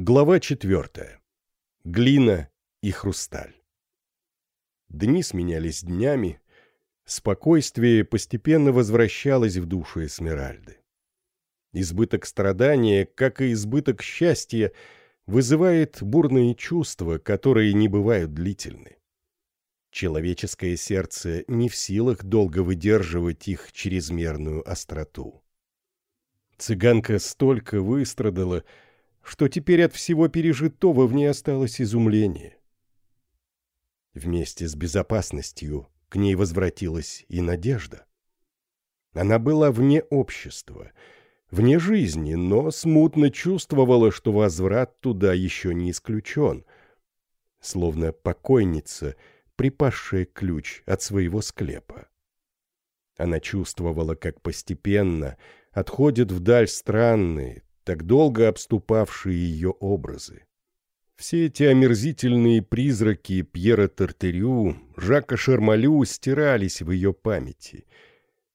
Глава четвертая. Глина и хрусталь. Дни сменялись днями, спокойствие постепенно возвращалось в душу Эсмеральды. Избыток страдания, как и избыток счастья, вызывает бурные чувства, которые не бывают длительны. Человеческое сердце не в силах долго выдерживать их чрезмерную остроту. Цыганка столько выстрадала, что теперь от всего пережитого в ней осталось изумление. Вместе с безопасностью к ней возвратилась и надежда. Она была вне общества, вне жизни, но смутно чувствовала, что возврат туда еще не исключен, словно покойница, припасшая ключ от своего склепа. Она чувствовала, как постепенно отходят вдаль странные, так долго обступавшие ее образы. Все эти омерзительные призраки Пьера Тартерю, Жака Шармалю стирались в ее памяти.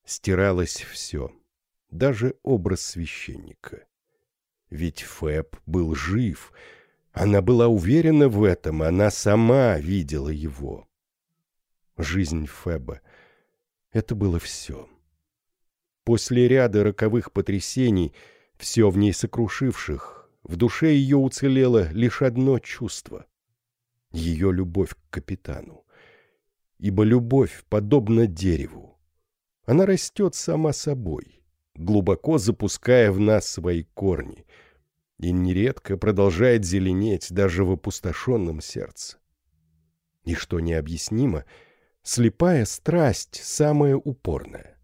Стиралось все, даже образ священника. Ведь Фэб был жив. Она была уверена в этом, она сама видела его. Жизнь Фэба — это было все. После ряда роковых потрясений — все в ней сокрушивших, в душе ее уцелело лишь одно чувство — ее любовь к капитану. Ибо любовь подобна дереву. Она растет сама собой, глубоко запуская в нас свои корни, и нередко продолжает зеленеть даже в опустошенном сердце. И что необъяснимо, слепая страсть самая упорная.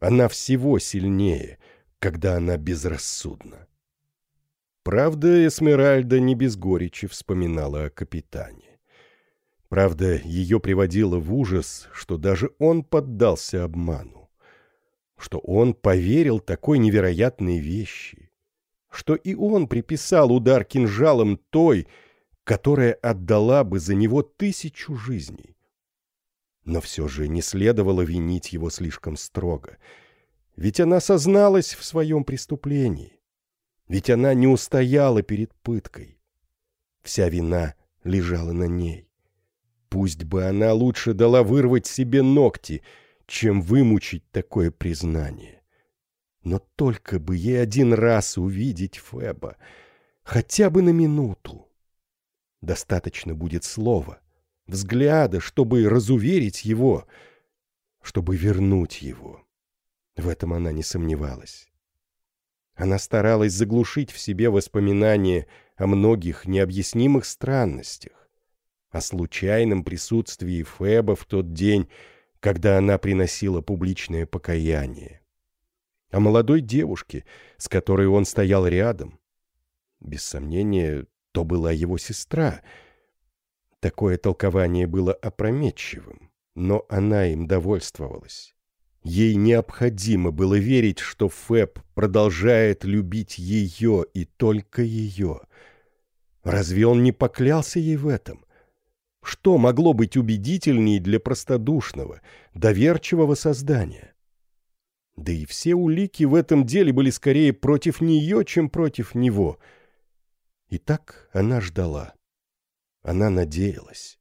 Она всего сильнее — когда она безрассудна. Правда, Эсмеральда не без горечи вспоминала о капитане. Правда, ее приводило в ужас, что даже он поддался обману, что он поверил такой невероятной вещи, что и он приписал удар кинжалом той, которая отдала бы за него тысячу жизней. Но все же не следовало винить его слишком строго — ведь она созналась в своем преступлении. Ведь она не устояла перед пыткой. Вся вина лежала на ней. Пусть бы она лучше дала вырвать себе ногти, чем вымучить такое признание. Но только бы ей один раз увидеть Феба, хотя бы на минуту. Достаточно будет слова, взгляда, чтобы разуверить его, чтобы вернуть его. В этом она не сомневалась. Она старалась заглушить в себе воспоминания о многих необъяснимых странностях, о случайном присутствии Феба в тот день, когда она приносила публичное покаяние, о молодой девушке, с которой он стоял рядом. Без сомнения, то была его сестра. Такое толкование было опрометчивым, но она им довольствовалась. Ей необходимо было верить, что Фэб продолжает любить ее и только ее. Разве он не поклялся ей в этом? Что могло быть убедительней для простодушного, доверчивого создания? Да и все улики в этом деле были скорее против нее, чем против него. И так она ждала. Она надеялась.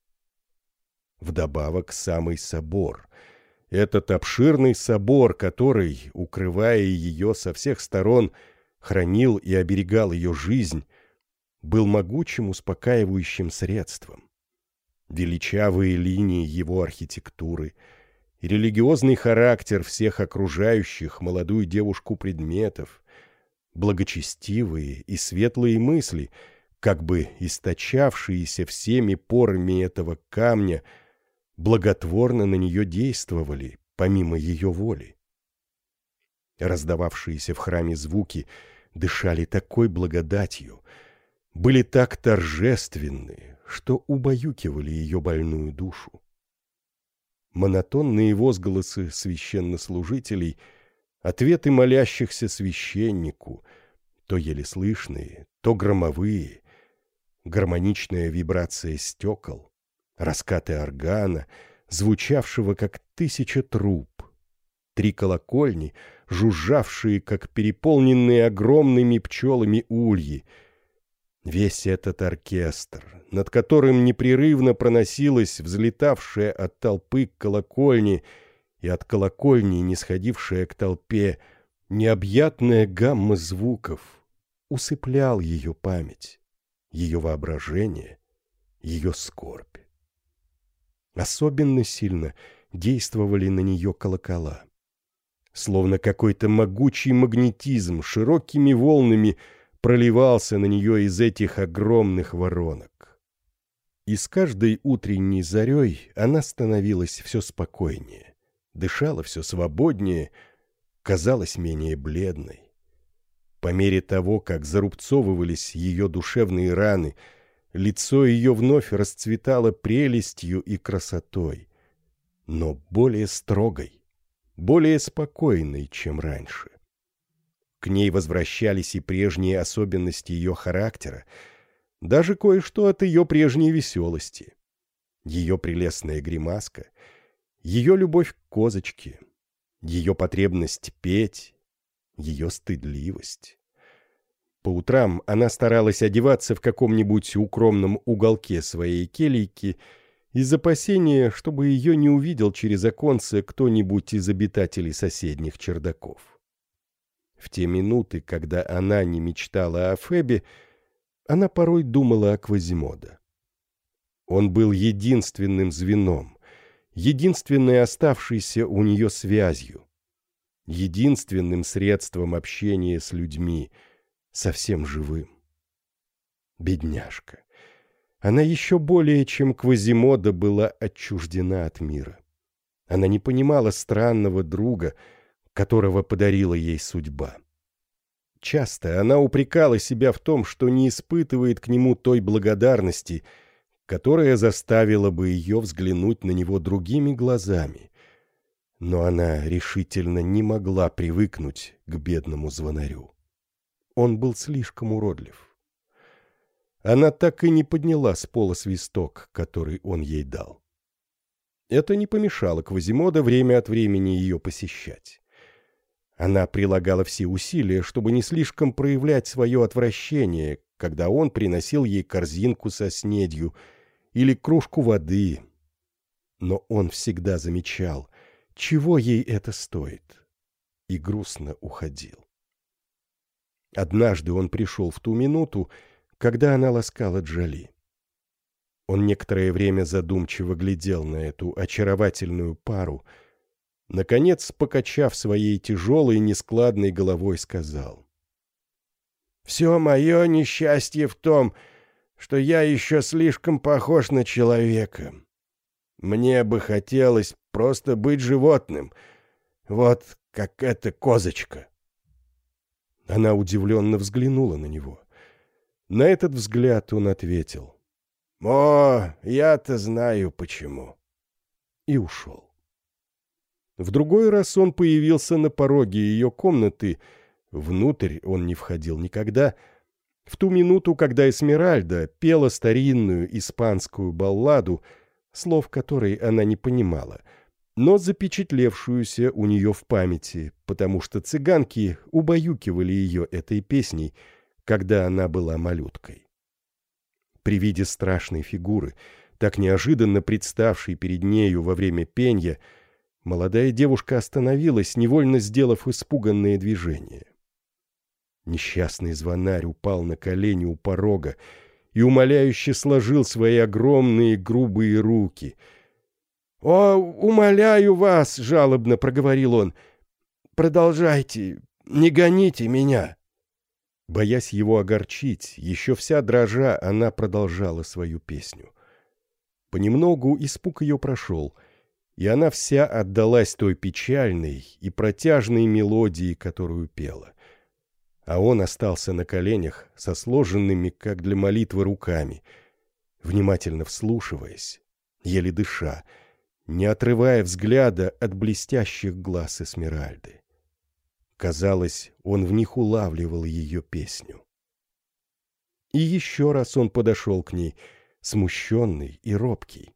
Вдобавок самый собор — этот обширный собор, который, укрывая ее со всех сторон, хранил и оберегал ее жизнь, был могучим успокаивающим средством. Величавые линии его архитектуры и религиозный характер всех окружающих молодую девушку предметов, благочестивые и светлые мысли, как бы источавшиеся всеми порами этого камня — благотворно на нее действовали, помимо ее воли. Раздававшиеся в храме звуки дышали такой благодатью, были так торжественны, что убаюкивали ее больную душу. Монотонные возгласы священнослужителей, ответы молящихся священнику, то еле слышные, то громовые, гармоничная вибрация стекол, раскаты органа, звучавшего как тысяча труб, три колокольни, жужжавшие, как переполненные огромными пчелами ульи, Весь этот оркестр, над которым непрерывно проносилась взлетавшая от толпы к колокольне и от колокольни не сходившая к толпе необъятная гамма звуков, усыплял ее память, ее воображение, ее скорбь. Особенно сильно действовали на нее колокола. Словно какой-то могучий магнетизм широкими волнами – проливался на нее из этих огромных воронок. И с каждой утренней зарей она становилась все спокойнее, дышала все свободнее, казалась менее бледной. По мере того, как зарубцовывались ее душевные раны, лицо ее вновь расцветало прелестью и красотой, но более строгой, более спокойной, чем раньше. К ней возвращались и прежние особенности ее характера, даже кое-что от ее прежней веселости. Ее прелестная гримаска, ее любовь к козочке, ее потребность петь, ее стыдливость. По утрам она старалась одеваться в каком-нибудь укромном уголке своей келейки из опасения, чтобы ее не увидел через оконце кто-нибудь из обитателей соседних чердаков. В те минуты, когда она не мечтала о Фебе, она порой думала о Квазимода. Он был единственным звеном, единственной оставшейся у нее связью, единственным средством общения с людьми, совсем живым. Бедняжка. Она еще более, чем Квазимода, была отчуждена от мира. Она не понимала странного друга — которого подарила ей судьба. Часто она упрекала себя в том, что не испытывает к нему той благодарности, которая заставила бы ее взглянуть на него другими глазами. Но она решительно не могла привыкнуть к бедному звонарю. Он был слишком уродлив. Она так и не подняла с пола свисток, который он ей дал. Это не помешало Квазимода время от времени ее посещать. Она прилагала все усилия, чтобы не слишком проявлять свое отвращение, когда он приносил ей корзинку со снедью или кружку воды. Но он всегда замечал, чего ей это стоит, и грустно уходил. Однажды он пришел в ту минуту, когда она ласкала Джоли. Он некоторое время задумчиво глядел на эту очаровательную пару — Наконец, покачав своей тяжелой нескладной головой, сказал. «Все мое несчастье в том, что я еще слишком похож на человека. Мне бы хотелось просто быть животным, вот как эта козочка». Она удивленно взглянула на него. На этот взгляд он ответил. «О, я-то знаю почему». И ушел. В другой раз он появился на пороге ее комнаты. Внутрь он не входил никогда. В ту минуту, когда Эсмеральда пела старинную испанскую балладу, слов которой она не понимала, но запечатлевшуюся у нее в памяти, потому что цыганки убаюкивали ее этой песней, когда она была малюткой. При виде страшной фигуры, так неожиданно представшей перед нею во время пенья, Молодая девушка остановилась, невольно сделав испуганные движения. Несчастный звонарь упал на колени у порога и умоляюще сложил свои огромные грубые руки. «О, умоляю вас!» — жалобно проговорил он. «Продолжайте, не гоните меня!» Боясь его огорчить, еще вся дрожа, она продолжала свою песню. Понемногу испуг ее прошел — и она вся отдалась той печальной и протяжной мелодии, которую пела. А он остался на коленях со сложенными, как для молитвы, руками, внимательно вслушиваясь, еле дыша, не отрывая взгляда от блестящих глаз Эсмеральды. Казалось, он в них улавливал ее песню. И еще раз он подошел к ней, смущенный и робкий.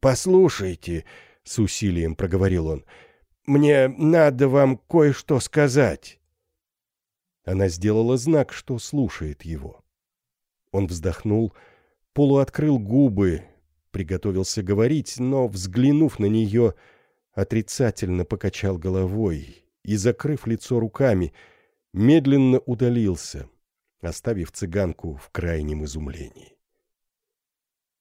«Послушайте», — с усилием проговорил он, — «мне надо вам кое-что сказать». Она сделала знак, что слушает его. Он вздохнул, полуоткрыл губы, приготовился говорить, но, взглянув на нее, отрицательно покачал головой и, закрыв лицо руками, медленно удалился, оставив цыганку в крайнем изумлении.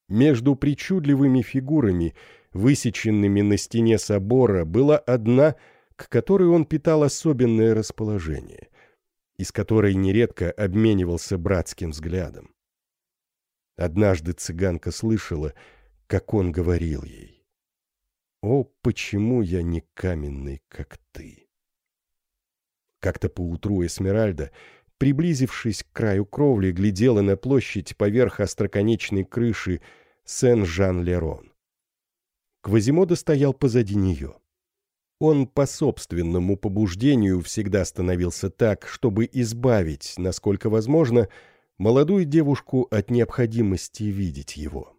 Между причудливыми фигурами, высеченными на стене собора, была одна, к которой он питал особенное расположение, из которой нередко обменивался братским взглядом. Однажды цыганка слышала, как он говорил ей, «О, почему я не каменный, как ты?» Как-то поутру Эсмеральда, приблизившись к краю кровли, глядела на площадь поверх остроконечной крыши Сен-Жан-Лерон. Квазимода стоял позади нее. Он по собственному побуждению всегда становился так, чтобы избавить, насколько возможно, молодую девушку от необходимости видеть его.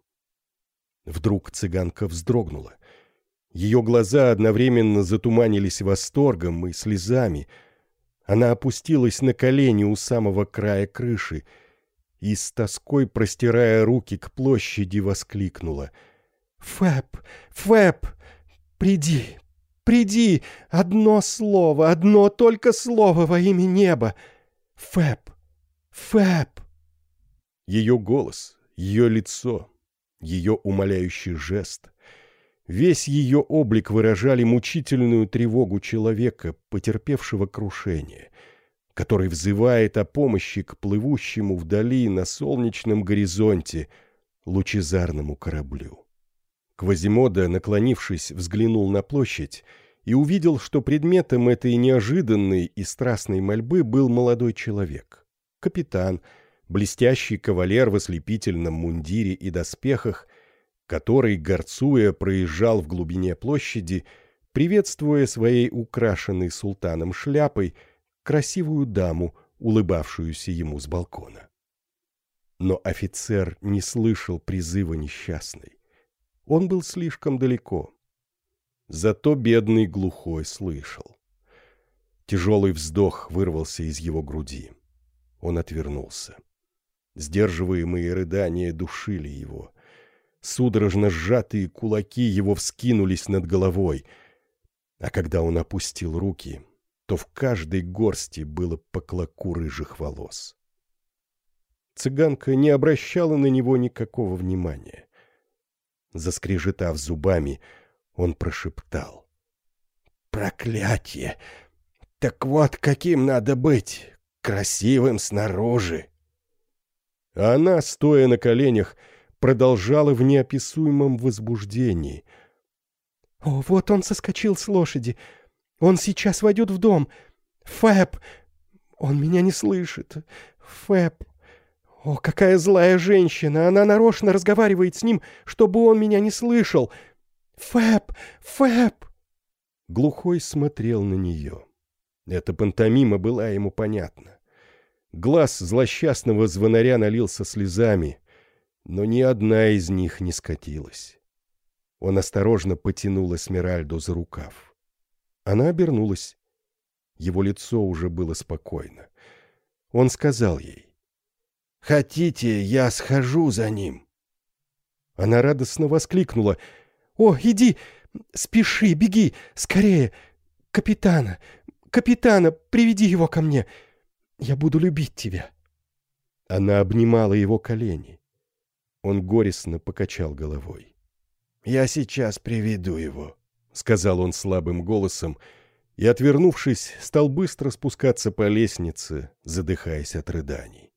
Вдруг цыганка вздрогнула. Ее глаза одновременно затуманились восторгом и слезами. Она опустилась на колени у самого края крыши и с тоской, простирая руки к площади, воскликнула. «Фэб! Фэб! Приди! Приди! Одно слово, одно только слово во имя неба! Фэб! Фэб!» Ее голос, ее лицо, ее умоляющий жест, весь ее облик выражали мучительную тревогу человека, потерпевшего крушение, который взывает о помощи к плывущему вдали на солнечном горизонте лучезарному кораблю. Квазимода, наклонившись, взглянул на площадь и увидел, что предметом этой неожиданной и страстной мольбы был молодой человек, капитан, блестящий кавалер в ослепительном мундире и доспехах, который, горцуя, проезжал в глубине площади, приветствуя своей украшенной султаном шляпой красивую даму, улыбавшуюся ему с балкона. Но офицер не слышал призыва несчастной. Он был слишком далеко. Зато бедный глухой слышал. Тяжелый вздох вырвался из его груди. Он отвернулся. Сдерживаемые рыдания душили его. Судорожно сжатые кулаки его вскинулись над головой. А когда он опустил руки, то в каждой горсти было по клоку рыжих волос. Цыганка не обращала на него никакого внимания. Заскрежетав зубами, он прошептал. «Проклятие! Так вот каким надо быть! Красивым снаружи!» А она, стоя на коленях, продолжала в неописуемом возбуждении. «О, вот он соскочил с лошади! Он сейчас войдет в дом! Фэб! Он меня не слышит! Фэб! О, какая злая женщина! Она нарочно разговаривает с ним, чтобы он меня не слышал! Фэб! Фэб!» Глухой смотрел на нее. Эта пантомима была ему понятна. Глаз злосчастного звонаря налился слезами, но ни одна из них не скатилась. Он осторожно потянул Эсмеральду за рукав. Она обернулась. Его лицо уже было спокойно. Он сказал ей, «Хотите, я схожу за ним?» Она радостно воскликнула, «О, иди, спеши, беги, скорее! Капитана, капитана, приведи его ко мне!» Я буду любить тебя». Она обнимала его колени. Он горестно покачал головой. «Я сейчас приведу его», — сказал он слабым голосом, и, отвернувшись, стал быстро спускаться по лестнице, задыхаясь от рыданий.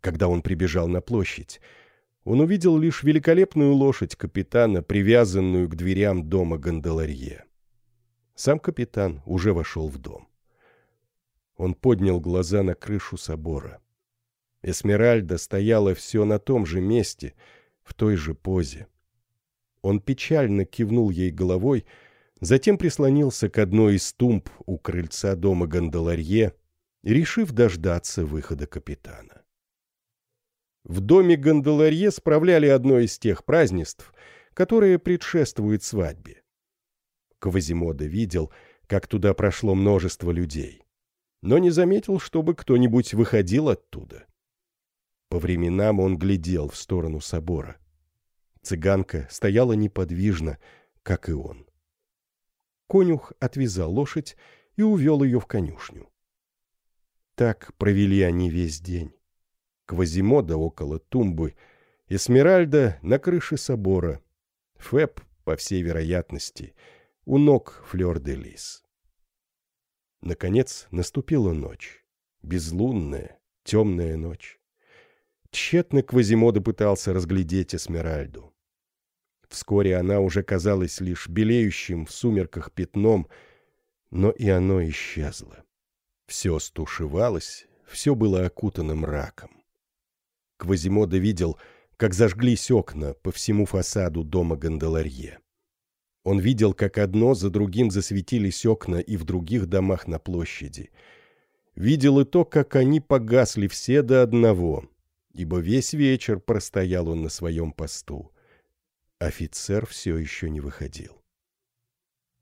Когда он прибежал на площадь, он увидел лишь великолепную лошадь капитана, привязанную к дверям дома Гондоларье. Сам капитан уже вошел в дом. Он поднял глаза на крышу собора. Эсмеральда стояла все на том же месте, в той же позе. Он печально кивнул ей головой, затем прислонился к одной из тумб у крыльца дома Гондоларье, решив дождаться выхода капитана. В доме Гондоларье справляли одно из тех празднеств, которые предшествуют свадьбе. Квазимода видел, как туда прошло множество людей но не заметил, чтобы кто-нибудь выходил оттуда. по временам он глядел в сторону собора. Цыганка стояла неподвижно, как и он. Конюх отвязал лошадь и увел ее в конюшню. Так провели они весь день. Квазимода около тумбы, Эсмеральда на крыше собора, Фэб, по всей вероятности, у ног Флёр-де-Лис. Наконец наступила ночь. Безлунная, темная ночь. Тщетно Квазимода пытался разглядеть Эсмеральду. Вскоре она уже казалась лишь белеющим в сумерках пятном, но и оно исчезло. Все стушевалось, все было окутано мраком. Квазимода видел, как зажглись окна по всему фасаду дома Ганделарье. Он видел, как одно за другим засветились окна и в других домах на площади. Видел и то, как они погасли все до одного, ибо весь вечер простоял он на своем посту. Офицер все еще не выходил.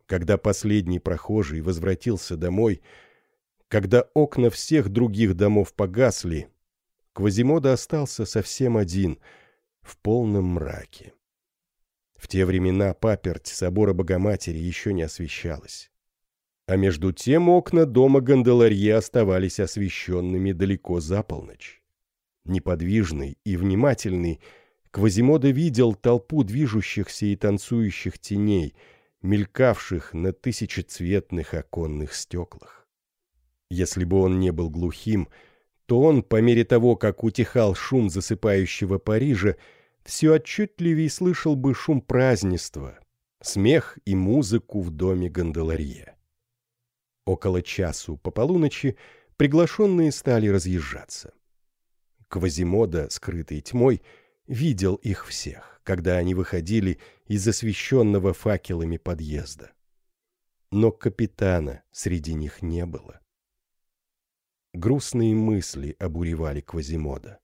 Когда последний прохожий возвратился домой, когда окна всех других домов погасли, Квазимода остался совсем один, в полном мраке. В те времена паперть собора Богоматери еще не освещалась. А между тем окна дома Ганделарье оставались освещенными далеко за полночь. Неподвижный и внимательный — Квазимода видел толпу движущихся и танцующих теней, мелькавших на тысячецветных оконных стеклах. Если бы он не был глухим, то он, по мере того, как утихал шум засыпающего Парижа, все отчетливее слышал бы шум празднества, смех и музыку в доме Ганделарье. Около часу по полуночи приглашенные стали разъезжаться. Квазимода, скрытый тьмой, — видел их всех, когда они выходили из освещенного факелами подъезда. Но капитана среди них не было. Грустные мысли обуревали Квазимода.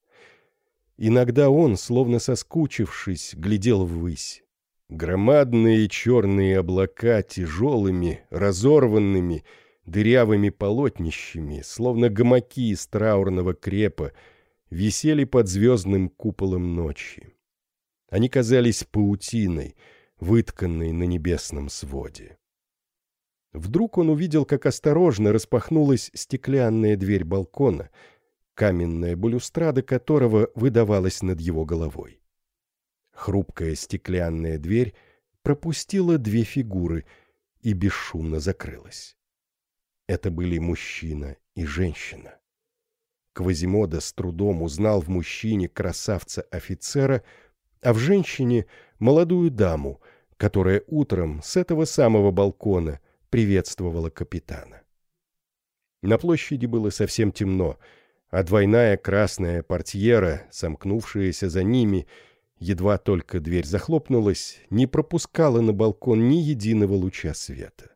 Иногда он, словно соскучившись, глядел ввысь. Громадные черные облака тяжелыми, разорванными, дырявыми полотнищами, словно гамаки из траурного крепа, висели под звездным куполом ночи. Они казались паутиной, вытканной на небесном своде. Вдруг он увидел, как осторожно распахнулась стеклянная дверь балкона, каменная балюстрада которого выдавалась над его головой. Хрупкая стеклянная дверь пропустила две фигуры и бесшумно закрылась. Это были мужчина и женщина. Квазимода с трудом узнал в мужчине красавца-офицера, а в женщине — молодую даму, которая утром с этого самого балкона приветствовала капитана. На площади было совсем темно, а двойная красная портьера, сомкнувшаяся за ними, едва только дверь захлопнулась, не пропускала на балкон ни единого луча света.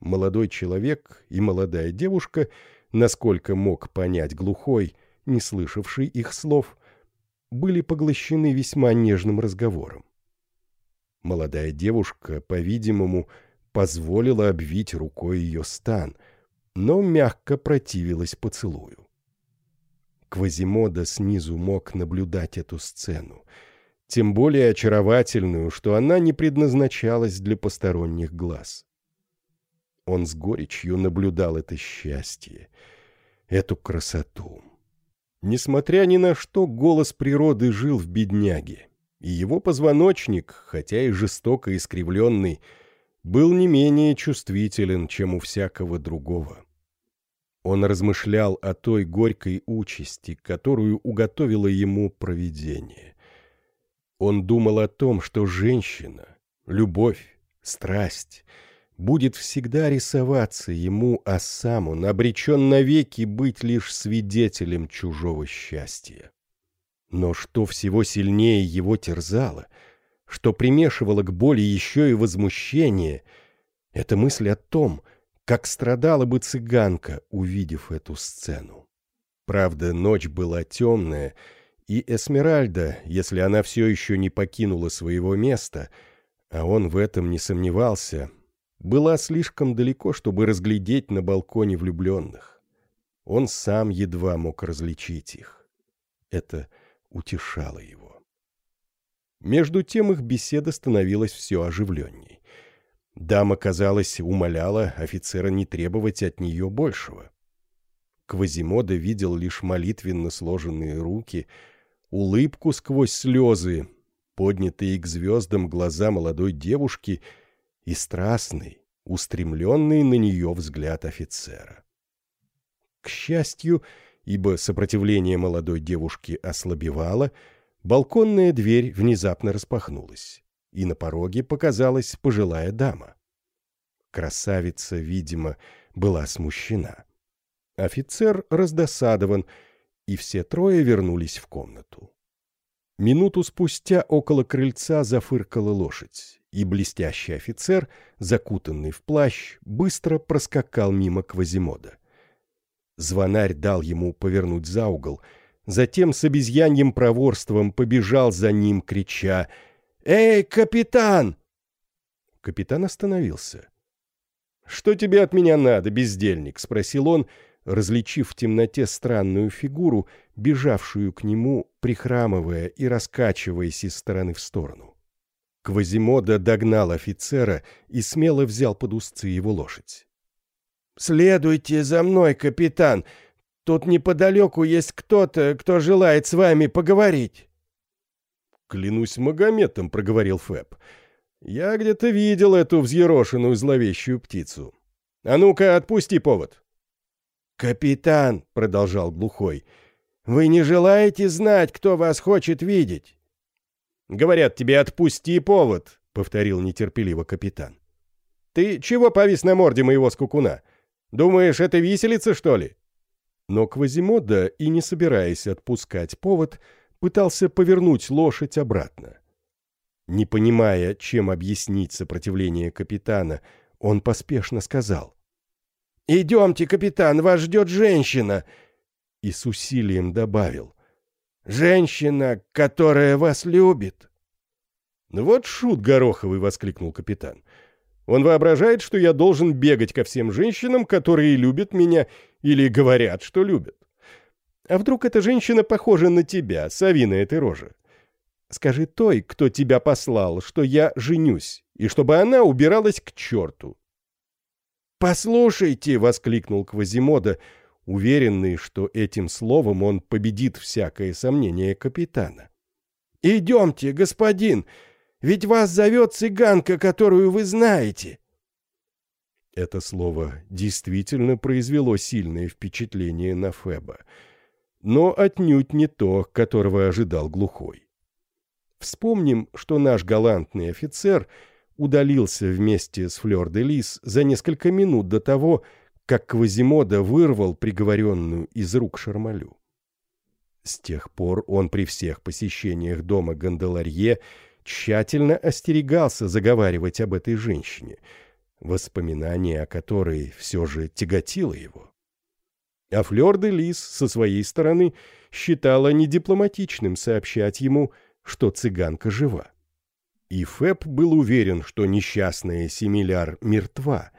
Молодой человек и молодая девушка — насколько мог понять глухой, не слышавший их слов, были поглощены весьма нежным разговором. Молодая девушка, по-видимому, позволила обвить рукой ее стан, но мягко противилась поцелую. Квазимода снизу мог наблюдать эту сцену, тем более очаровательную, что она не предназначалась для посторонних глаз. Он с горечью наблюдал это счастье, эту красоту. Несмотря ни на что, голос природы жил в бедняге, и его позвоночник, хотя и жестоко искривленный, был не менее чувствителен, чем у всякого другого. Он размышлял о той горькой участи, которую уготовило ему провидение. Он думал о том, что женщина, любовь, страсть — будет всегда рисоваться ему, а сам он обречен навеки быть лишь свидетелем чужого счастья. Но что всего сильнее его терзало, что примешивало к боли еще и возмущение, это мысль о том, как страдала бы цыганка, увидев эту сцену. Правда, ночь была темная, и Эсмеральда, если она все еще не покинула своего места, а он в этом не сомневался, была слишком далеко, чтобы разглядеть на балконе влюбленных. Он сам едва мог различить их. Это утешало его. Между тем их беседа становилась все оживленней. Дама, казалось, умоляла офицера не требовать от нее большего. Квазимода видел лишь молитвенно сложенные руки, улыбку сквозь слезы, поднятые к звездам глаза молодой девушки и страстный, устремленный на нее взгляд офицера. К счастью, ибо сопротивление молодой девушки ослабевало, балконная дверь внезапно распахнулась, и на пороге показалась пожилая дама. Красавица, видимо, была смущена. Офицер раздосадован, и все трое вернулись в комнату. Минуту спустя около крыльца зафыркала лошадь, и блестящий офицер, закутанный в плащ, быстро проскакал мимо Квазимода. Звонарь дал ему повернуть за угол, затем с обезьяньим проворством побежал за ним, крича «Эй, капитан!» Капитан остановился. «Что тебе от меня надо, бездельник?» — спросил он, различив в темноте странную фигуру, бежавшую к нему, прихрамывая и раскачиваясь из стороны в сторону. Квазимода догнал офицера и смело взял под узцы его лошадь. «Следуйте за мной, капитан. Тут неподалеку есть кто-то, кто желает с вами поговорить». «Клянусь Магометом», — проговорил Фэб. «Я где-то видел эту взъерошенную зловещую птицу. А ну-ка, отпусти повод». «Капитан», — продолжал глухой, — «вы не желаете знать, кто вас хочет видеть?» «Говорят тебе, отпусти повод», — повторил нетерпеливо капитан. «Ты чего повис на морде моего скукуна? Думаешь, это виселица, что ли?» Но Квазимода, и не собираясь отпускать повод, пытался повернуть лошадь обратно. Не понимая, чем объяснить сопротивление капитана, он поспешно сказал. «Идемте, капитан, вас ждет женщина!» И с усилием добавил. «Женщина, которая вас любит!» «Ну «Вот шут Гороховый!» — воскликнул капитан. «Он воображает, что я должен бегать ко всем женщинам, которые любят меня или говорят, что любят. А вдруг эта женщина похожа на тебя, совиная этой рожа? Скажи той, кто тебя послал, что я женюсь, и чтобы она убиралась к черту. «Послушайте!» — воскликнул Квазимода, уверенный, что этим словом он победит всякое сомнение капитана. «Идемте, господин, ведь вас зовет цыганка, которую вы знаете». Это слово действительно произвело сильное впечатление на Феба, но отнюдь не то, которого ожидал глухой. Вспомним, что наш галантный офицер — удалился вместе с Флёр де Лис за несколько минут до того, как Квазимода вырвал приговоренную из рук Шармалю. С тех пор он при всех посещениях дома Ганделарье тщательно остерегался заговаривать об этой женщине, воспоминание о которой все же тяготило его. А Флёр де Лис со своей стороны считала недипломатичным сообщать ему, что цыганка жива. И Фэб был уверен, что несчастная Семиляр мертва,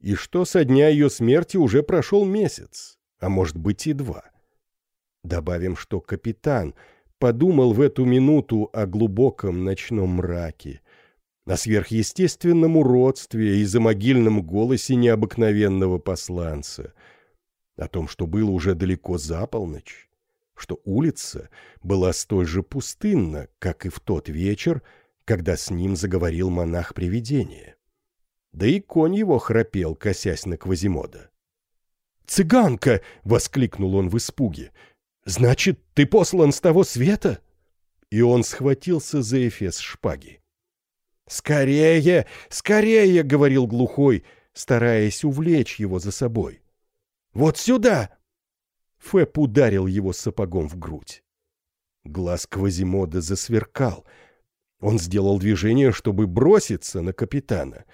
и что со дня ее смерти уже прошел месяц, а может быть и два. Добавим, что капитан подумал в эту минуту о глубоком ночном мраке, о сверхъестественном уродстве и замогильном голосе необыкновенного посланца, о том, что было уже далеко за полночь, что улица была столь же пустынна, как и в тот вечер, когда с ним заговорил монах-привидение. Да и конь его храпел, косясь на Квазимода. «Цыганка!» — воскликнул он в испуге. «Значит, ты послан с того света?» И он схватился за эфес шпаги. «Скорее! Скорее!» — говорил глухой, стараясь увлечь его за собой. «Вот сюда!» Фэп ударил его сапогом в грудь. Глаз Квазимода засверкал — он сделал движение, чтобы броситься на капитана.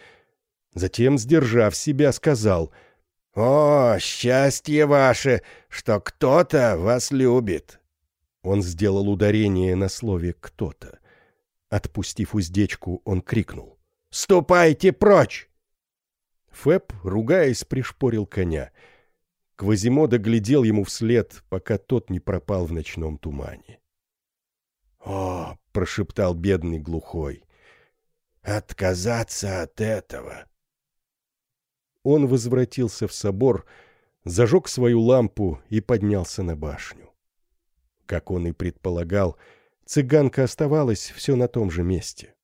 Затем, сдержав себя, сказал «О, счастье ваше, что кто-то вас любит!» Он сделал ударение на слове «кто-то». Отпустив уздечку, он крикнул «Ступайте прочь!» Фэб, ругаясь, пришпорил коня. Квазимода глядел ему вслед, пока тот не пропал в ночном тумане. «О!» — прошептал бедный глухой. «Отказаться от этого!» Он возвратился в собор, зажег свою лампу и поднялся на башню. Как он и предполагал, цыганка оставалась все на том же месте.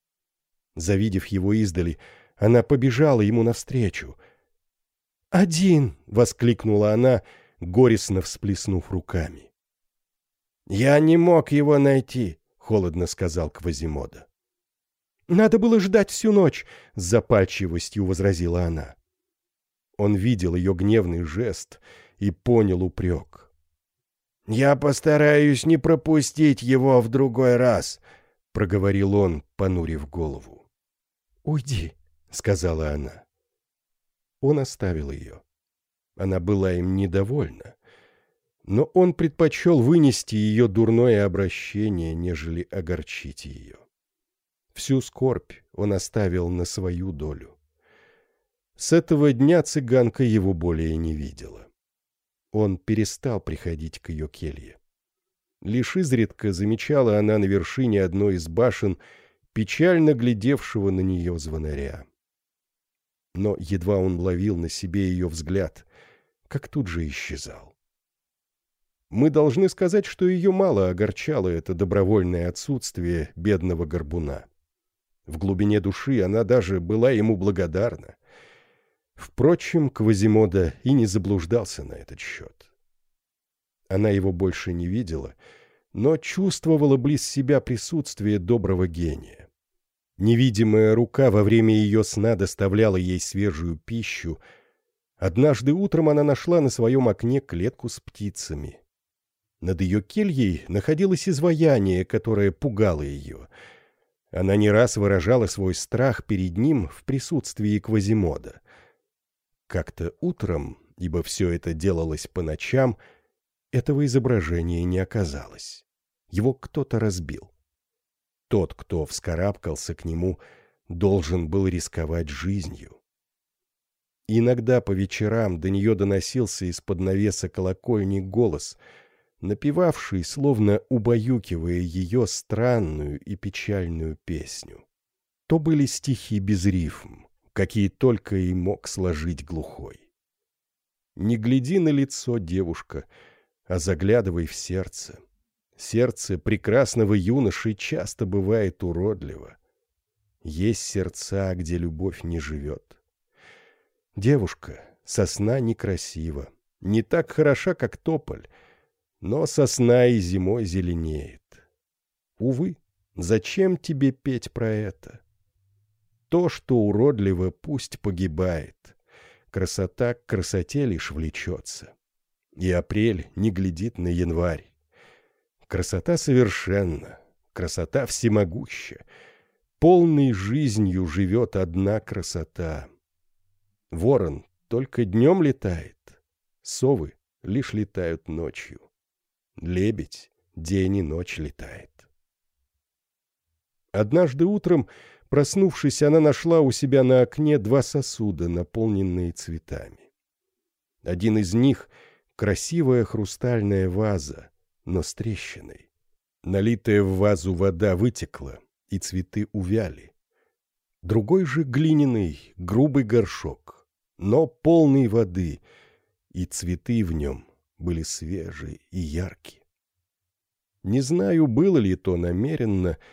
Завидев его издали, она побежала ему навстречу. «Один!» — воскликнула она, горестно всплеснув руками. «Я не мог его найти», — холодно сказал Квазимода. «Надо было ждать всю ночь», — с запальчивостью возразила она. Он видел ее гневный жест и понял упрек. «Я постараюсь не пропустить его в другой раз», — проговорил он, понурив голову. «Уйди», — сказала она. Он оставил ее. Она была им недовольна, но он предпочел вынести ее дурное обращение, нежели огорчить ее. Всю скорбь он оставил на свою долю. С этого дня цыганка его более не видела. Он перестал приходить к ее келье. Лишь изредка замечала она на вершине одной из башен печально глядевшего на нее звонаря. Но едва он ловил на себе ее взгляд, как тут же исчезал. Мы должны сказать, что ее мало огорчало это добровольное отсутствие бедного горбуна. В глубине души она даже была ему благодарна. Впрочем, Квазимода и не заблуждался на этот счет. Она его больше не видела, но чувствовала близ себя присутствие доброго гения. Невидимая рука во время ее сна доставляла ей свежую пищу. Однажды утром она нашла на своем окне клетку с птицами. Над ее кельей находилось изваяние, которое пугало ее. Она не раз выражала свой страх перед ним в присутствии Квазимода. Как-то утром, ибо все это делалось по ночам, этого изображения не оказалось. Его кто-то разбил. Тот, кто вскарабкался к нему, должен был рисковать жизнью. Иногда по вечерам до нее доносился из-под навеса колокольни голос, напевавший, словно убаюкивая ее странную и печальную песню. То были стихи без рифм, какие только и мог сложить глухой. Не гляди на лицо, девушка, а заглядывай в сердце. Сердце прекрасного юноши часто бывает уродливо. Есть сердца, где любовь не живет. Девушка, сосна некрасива, не так хороша, как тополь, но сосна и зимой зеленеет. Увы, зачем тебе петь про это? То, что уродливо, пусть погибает. Красота к красоте лишь влечется. И апрель не глядит на январь. Красота совершенна, красота всемогуща. Полной жизнью живет одна красота. Ворон только днем летает, совы лишь летают ночью. Лебедь день и ночь летает. Однажды утром Проснувшись, она нашла у себя на окне два сосуда, наполненные цветами. Один из них — красивая хрустальная ваза, но с трещиной. Налитая в вазу вода вытекла, и цветы увяли. Другой же глиняный, грубый горшок, но полный воды, и цветы в нем были свежие и яркие. Не знаю, было ли то намеренно, —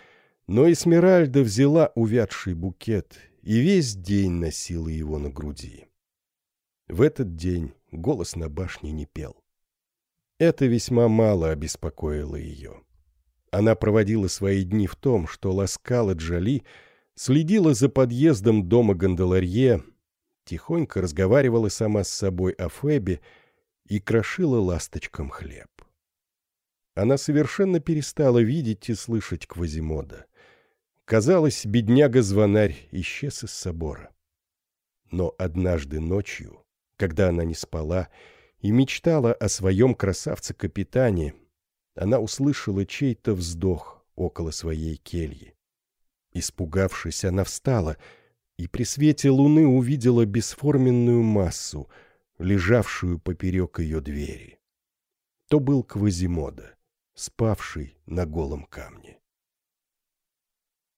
но Эсмеральда взяла увядший букет и весь день носила его на груди. В этот день голос на башне не пел. Это весьма мало обеспокоило ее. Она проводила свои дни в том, что ласкала Джоли, следила за подъездом дома Гондоларье, тихонько разговаривала сама с собой о Фебе и крошила ласточкам хлеб. Она совершенно перестала видеть и слышать Квазимода. Казалось, бедняга-звонарь исчез из собора. Но однажды ночью, когда она не спала и мечтала о своем красавце-капитане, она услышала чей-то вздох около своей кельи. Испугавшись, она встала и при свете луны увидела бесформенную массу, лежавшую поперек ее двери. То был Квазимода, спавший на голом камне.